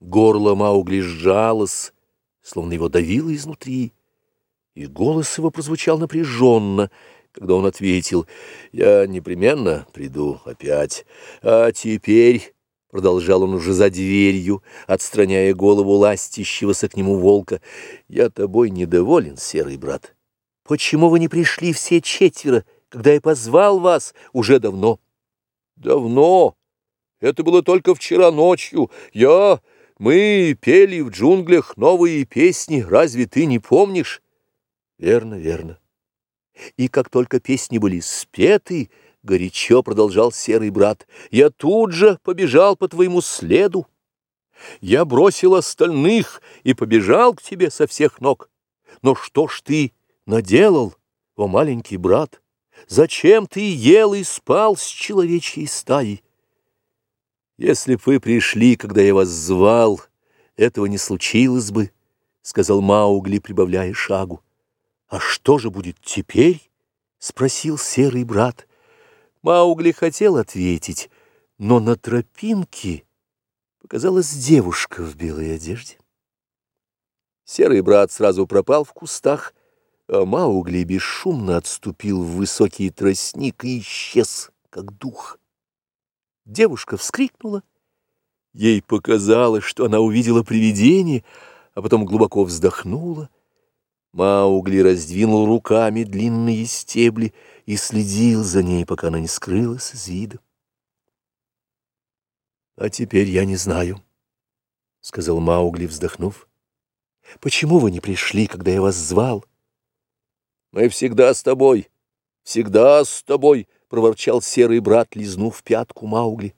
Горло Маугли сжалось, словно его давило изнутри, и голос его прозвучал напряженно, когда он ответил, «Я непременно приду опять, а теперь...» — продолжал он уже за дверью, отстраняя голову ластящегося к нему волка, «Я тобой недоволен, серый брат. Почему вы не пришли все четверо, когда я позвал вас уже давно?» «Давно? Это было только вчера ночью. Я...» Мы пели в джунглях новые песни, разве ты не помнишь? Верно, верно. И как только песни были спеты, горячо продолжал серый брат, я тут же побежал по твоему следу. Я бросил остальных и побежал к тебе со всех ног. Но что ж ты наделал, о маленький брат? Зачем ты ел и спал с человечьей стаей? «Если б вы пришли, когда я вас звал, этого не случилось бы», — сказал Маугли, прибавляя шагу. «А что же будет теперь?» — спросил серый брат. Маугли хотел ответить, но на тропинке показалась девушка в белой одежде. Серый брат сразу пропал в кустах, а Маугли бесшумно отступил в высокий тростник и исчез, как дух. Девушка вскрикнула. Ей показалось, что она увидела привидение, а потом глубоко вздохнула. Маугли раздвинул руками длинные стебли и следил за ней, пока она не скрылась из вида. «А теперь я не знаю», — сказал Маугли, вздохнув. «Почему вы не пришли, когда я вас звал?» «Мы всегда с тобой, всегда с тобой», — проворчал серый брат, лизнув пятку Маугли.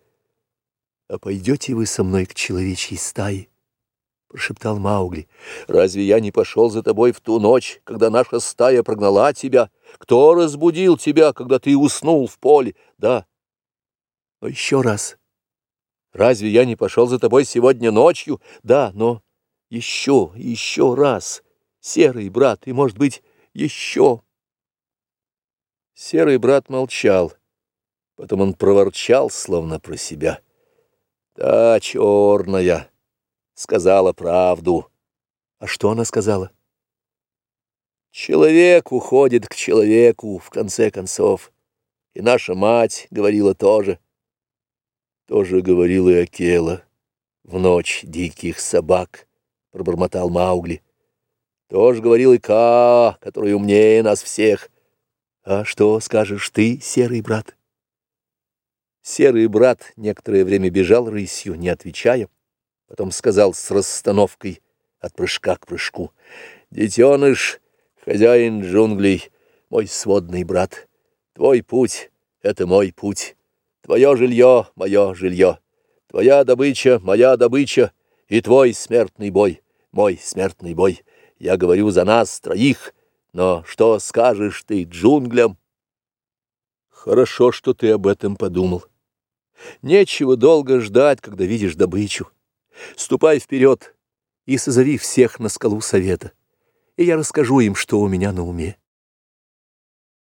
— А пойдете вы со мной к человечьей стае? — прошептал Маугли. — Разве я не пошел за тобой в ту ночь, когда наша стая прогнала тебя? Кто разбудил тебя, когда ты уснул в поле? Да. Но еще раз. Разве я не пошел за тобой сегодня ночью? Да, но еще, еще раз. Серый брат, и, может быть, еще... Серый брат молчал. Потом он проворчал, словно про себя. «Та черная!» — сказала правду. А что она сказала? «Человек уходит к человеку, в конце концов. И наша мать говорила тоже. Тоже говорила и Акела. В ночь диких собак», — пробормотал Маугли. «Тоже говорил и Ка, который умнее нас всех». А что скажешь ты, серый брат? Серый брат некоторое время бежал рысью, не отвечая, потом сказал с расстановкой от прыжка к прыжку. «Детеныш, хозяин джунглей, мой сводный брат, твой путь — это мой путь, твое жилье — мое жилье, твоя добыча — моя добыча, и твой смертный бой — мой смертный бой. Я говорю за нас троих — но что скажешь ты джунглям? Хорошо, что ты об этом подумал. Нечего долго ждать, когда видишь добычу. Ступай вперед и созови всех на скалу совета, и я расскажу им, что у меня на уме.